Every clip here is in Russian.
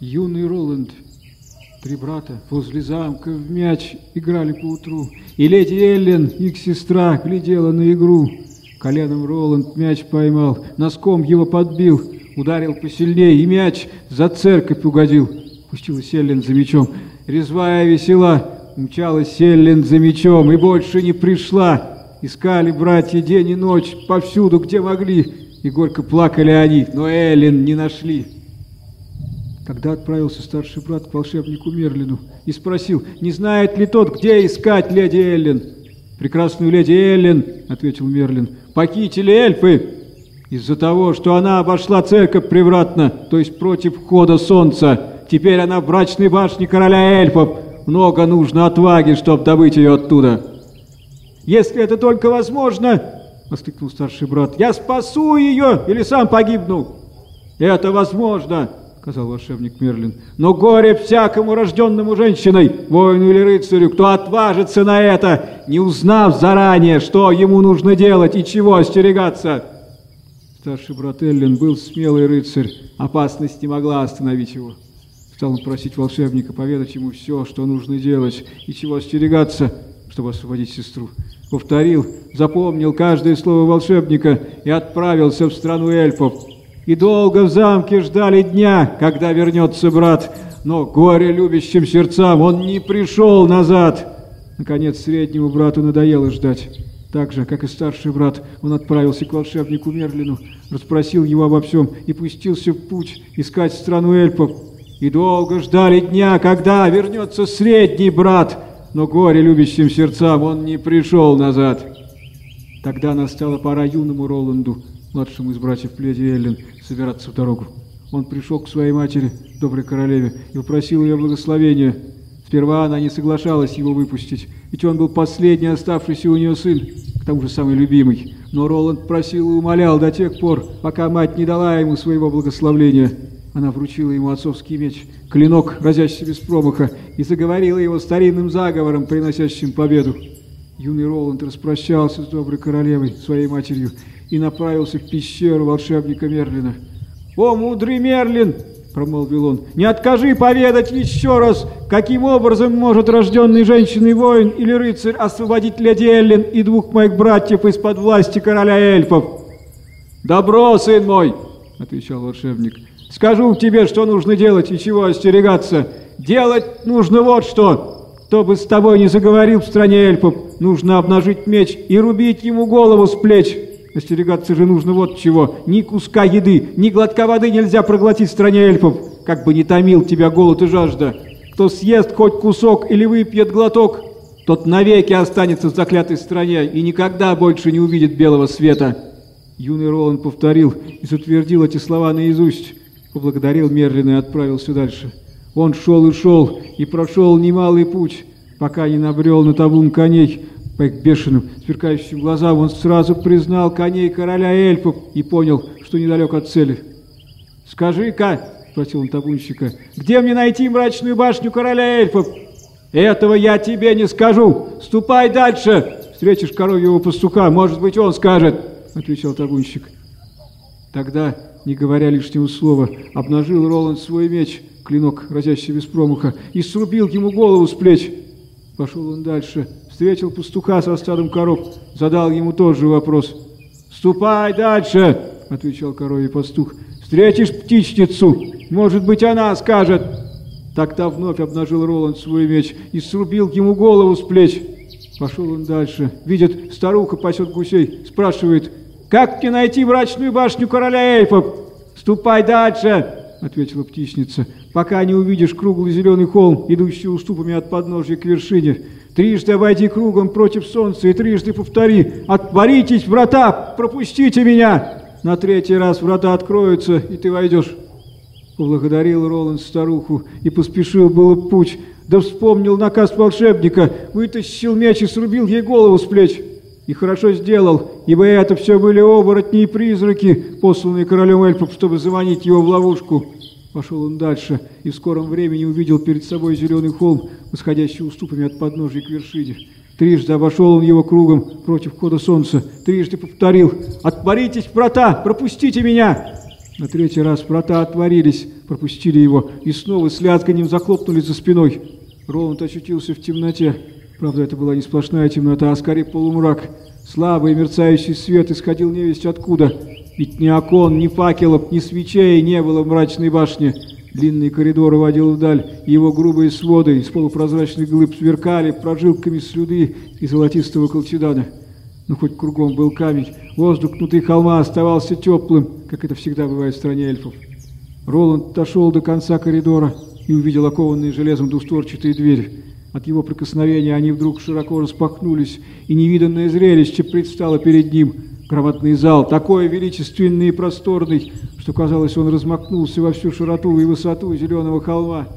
Юный Роланд, три брата возле замка в мяч играли поутру, и леди Эллен, их сестра, глядела на игру. Коленом Роланд мяч поймал, носком его подбил, ударил посильнее, и мяч за церковь угодил. Пустилась Эллен за мячом, резвая весела, мчалась Эллен за мячом и больше не пришла. Искали братья день и ночь повсюду, где могли, и горько плакали они, но Эллен не нашли. Когда отправился старший брат к волшебнику Мерлину и спросил, не знает ли тот, где искать леди Эллен. «Прекрасную леди Эллен», — ответил Мерлин, — «похитили эльфы из-за того, что она обошла церковь превратно, то есть против хода солнца. Теперь она в брачной башне короля эльфов. Много нужно отваги, чтобы добыть ее оттуда». «Если это только возможно!» — воскликнул старший брат. «Я спасу ее или сам погибну!» «Это возможно!» — сказал волшебник Мерлин. «Но горе всякому рожденному женщиной, воину или рыцарю, кто отважится на это, не узнав заранее, что ему нужно делать и чего остерегаться!» Старший брат Эллен был смелый рыцарь, опасность не могла остановить его. Стал он просить волшебника поведать ему все, что нужно делать и чего остерегаться, чтобы освободить сестру. Повторил, запомнил каждое слово волшебника и отправился в страну эльфов. И долго в замке ждали дня, когда вернется брат, но горе любящим сердцам он не пришел назад. Наконец, среднему брату надоело ждать. Так же, как и старший брат, он отправился к волшебнику Мерлину, расспросил его обо всем и пустился в путь искать страну эльфов. И долго ждали дня, когда вернется средний брат, но горе любящим сердцам он не пришел назад. Тогда настала пора юному Роланду, младшему из братьев Леди Эллен, собираться в дорогу. Он пришел к своей матери, доброй королеве, и попросил ее благословения. Сперва она не соглашалась его выпустить, ведь он был последний оставшийся у нее сын, к тому же самый любимый. Но Роланд просил и умолял до тех пор, пока мать не дала ему своего благословления. Она вручила ему отцовский меч, клинок, разящий без промаха, и заговорила его старинным заговором, приносящим победу. Юный Роланд распрощался с доброй королевой, своей матерью, и направился в пещеру волшебника Мерлина. «О, мудрый Мерлин!» — промолвил он. «Не откажи поведать еще раз, каким образом может рожденный женщиной воин или рыцарь освободить леди Эллен и двух моих братьев из-под власти короля эльфов?» «Добро, сын мой!» — отвечал волшебник. «Скажу тебе, что нужно делать и чего остерегаться. Делать нужно вот что. Кто бы с тобой не заговорил в стране эльфов, нужно обнажить меч и рубить ему голову с плеч». Остерегаться же нужно вот чего. Ни куска еды, ни глотка воды нельзя проглотить в стране эльфов, как бы не томил тебя голод и жажда. Кто съест хоть кусок или выпьет глоток, тот навеки останется в заклятой стране и никогда больше не увидит белого света». Юный Роланд повторил и утвердил эти слова наизусть, поблагодарил Мерлина и отправился дальше. Он шел и шел, и прошел немалый путь, пока не набрел на табун коней, по бешеным, сверкающим глазам он сразу признал коней короля эльфов и понял, что недалек от цели. «Скажи-ка», — спросил он табунщика, — «где мне найти мрачную башню короля эльфов?» «Этого я тебе не скажу! Ступай дальше! Встретишь коровьего пастуха, может быть, он скажет!» — отвечал табунщик. Тогда, не говоря лишнего слова, обнажил Роланд свой меч, клинок, разящий без промаха, и срубил ему голову с плеч. Пошел он дальше, встретил пастуха со стадом коров, задал ему тот же вопрос. «Ступай дальше!» — отвечал коровий пастух. «Встретишь птичницу, может быть, она скажет!» Тогда вновь обнажил Роланд свой меч и срубил ему голову с плеч. Пошел он дальше. Видит, старуха пасет гусей. Спрашивает, «Как мне найти мрачную башню короля эльфов?» «Ступай дальше!» — ответила птичница, «пока не увидишь круглый зеленый холм, идущий уступами от подножья к вершине. Трижды обойди кругом против солнца и трижды повтори «Отворитесь, врата! Пропустите меня!» На третий раз врата откроются, и ты войдешь. Поблагодарил Роланд старуху и поспешил было путь, да вспомнил наказ волшебника, вытащил меч и срубил ей голову с плеч. И хорошо сделал, ибо это все были оборотни и призраки, посланные королем эльфов, чтобы заманить его в ловушку. Пошел он дальше и в скором времени увидел перед собой зеленый холм, восходящий уступами от подножия к вершине. Трижды обошел он его кругом против хода солнца, трижды повторил «Отворитесь, врата! Пропустите меня!» На третий раз врата отворились, пропустили его, и снова с лязганием захлопнули за спиной. Роланд очутился в темноте. Правда, это была не сплошная темнота, а скорее полумрак. Слабый мерцающий свет исходил невесть откуда. Ведь ни окон, ни факелов, ни свечей не было в мрачной башне. Длинный коридор уводил вдаль, его грубые своды из полупрозрачных глыб сверкали прожилками слюды и золотистого колчедана но хоть кругом был камень, воздух внутри холма оставался теплым, как это всегда бывает в стране эльфов. Роланд дошел до конца коридора и увидел окованные железом двустворчатые двери. От его прикосновения они вдруг широко распахнулись, и невиданное зрелище предстало перед ним. Громадный зал, такой величественный и просторный, что, казалось, он размахнулся во всю широту и высоту зеленого холма.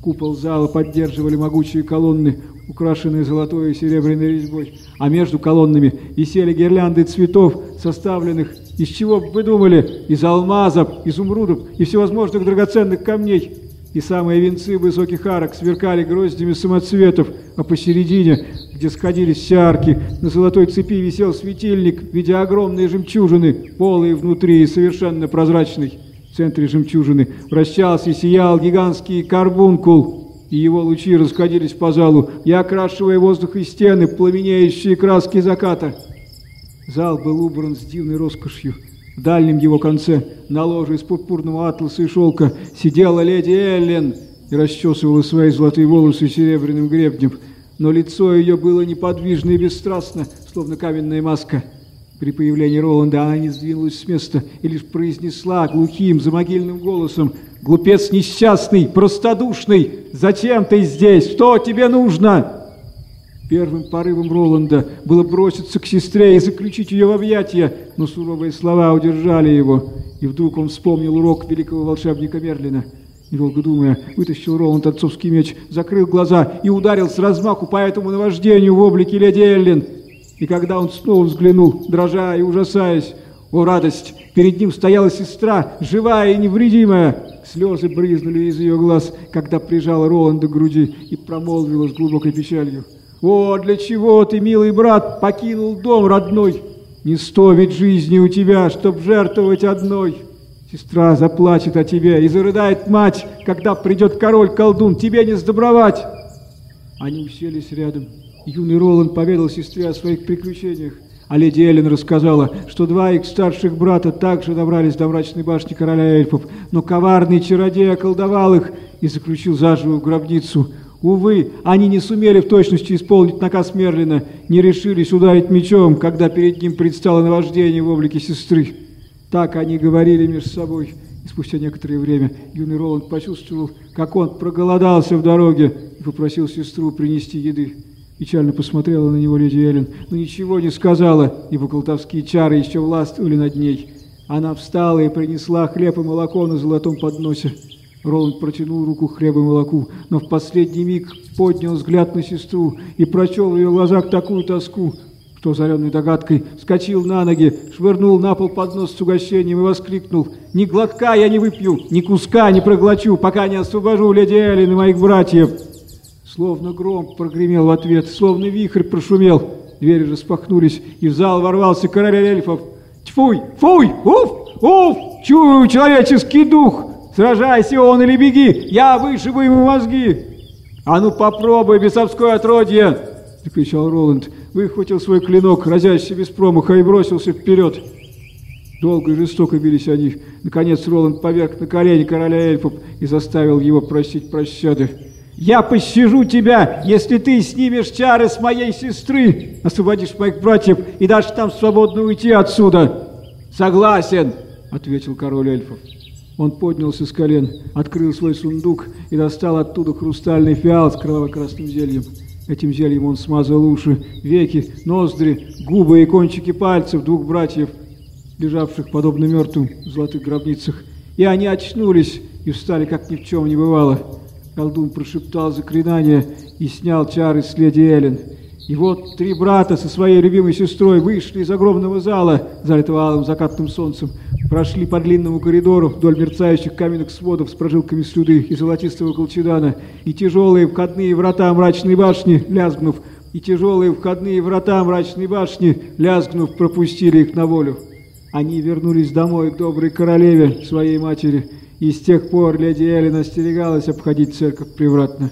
Купол зала поддерживали могучие колонны, украшенные золотой и серебряной резьбой, а между колоннами висели гирлянды цветов, составленных, из чего вы думали, из алмазов, изумрудов и всевозможных драгоценных камней. И самые венцы высоких арок сверкали гроздями самоцветов, а посередине, где сходились арки, на золотой цепи висел светильник в виде огромной жемчужины, полый внутри и совершенно прозрачный. В центре жемчужины вращался и сиял гигантский карбункул, и его лучи расходились по залу, и окрашивая воздух и стены, пламенеющие краски заката. Зал был убран с дивной роскошью. В дальнем его конце, на ложе из пурпурного атласа и шелка, сидела леди Эллен и расчесывала свои золотые волосы серебряным гребнем, но лицо ее было неподвижно и бесстрастно, словно каменная маска. При появлении Роланда она не сдвинулась с места и лишь произнесла глухим, замогильным голосом Глупец несчастный, простодушный, зачем ты здесь? Что тебе нужно? Первым порывом Роланда было броситься к сестре и заключить ее в объятия, но суровые слова удержали его, и вдруг он вспомнил урок великого волшебника Мерлина. Недолго думая, вытащил Роланд отцовский меч, закрыл глаза и ударил с размаху по этому наваждению в облике леди Эллен. И когда он снова взглянул, дрожа и ужасаясь, о, радость! Перед ним стояла сестра, живая и невредимая. Слезы брызнули из ее глаз, когда прижала Роланда к груди и промолвила с глубокой печалью. «О, для чего ты, милый брат, покинул дом родной? Не стоит жизни у тебя, чтоб жертвовать одной. Сестра заплачет о тебе и зарыдает мать, когда придет король-колдун, тебе не сдобровать!» Они уселись рядом. Юный Роланд поведал сестре о своих приключениях. А леди Эллен рассказала, что два их старших брата также добрались до мрачной башни короля эльфов, но коварный чародей околдовал их и заключил заживо в гробницу. Увы, они не сумели в точности исполнить наказ Мерлина, не решились ударить мечом, когда перед ним предстало наваждение в облике сестры. Так они говорили между собой. И спустя некоторое время юный Роланд почувствовал, как он проголодался в дороге и попросил сестру принести еды. Печально посмотрела на него леди Эллен, но ничего не сказала, ибо колдовские чары еще властвовали над ней. Она встала и принесла хлеб и молоко на золотом подносе. Роланд протянул руку к хлебу и молоку, но в последний миг поднял взгляд на сестру и прочел в ее глазах такую тоску, что, озаренный догадкой, вскочил на ноги, швырнул на пол поднос с угощением и воскликнул «Ни глотка я не выпью, ни куска не проглочу, пока не освобожу леди Эллен и моих братьев!» Словно гром прогремел в ответ, словно вихрь прошумел. Двери распахнулись, и в зал ворвался король эльфов. «Тьфуй! Фуй! Уф! Уф! Чую человеческий дух! Сражайся он или беги! Я вышибу ему мозги!» «А ну попробуй, бесовское отродье!» — закричал Роланд. Выхватил свой клинок, разящий без промаха, и бросился вперед. Долго и жестоко бились они. Наконец Роланд поверг на колени короля эльфов и заставил его просить прощады. Я пощажу тебя, если ты снимешь чары с моей сестры, освободишь моих братьев и дашь там свободно уйти отсюда. Согласен, ответил король эльфов. Он поднялся с колен, открыл свой сундук и достал оттуда хрустальный фиал с кроваво-красным зельем. Этим зельем он смазал уши, веки, ноздри, губы и кончики пальцев двух братьев, лежавших подобно мертвым в золотых гробницах. И они очнулись и встали, как ни в чем не бывало. Колдун прошептал заклинание и снял чары с леди Эллен. И вот три брата со своей любимой сестрой вышли из огромного зала, залитого алым закатным солнцем, прошли по длинному коридору вдоль мерцающих каменных сводов с прожилками слюды и золотистого колчедана, и тяжелые входные врата мрачной башни, лязгнув, и тяжелые входные врата мрачной башни, лязгнув, пропустили их на волю. Они вернулись домой к доброй королеве, своей матери, и с тех пор леди Эллен остерегалась обходить церковь превратно.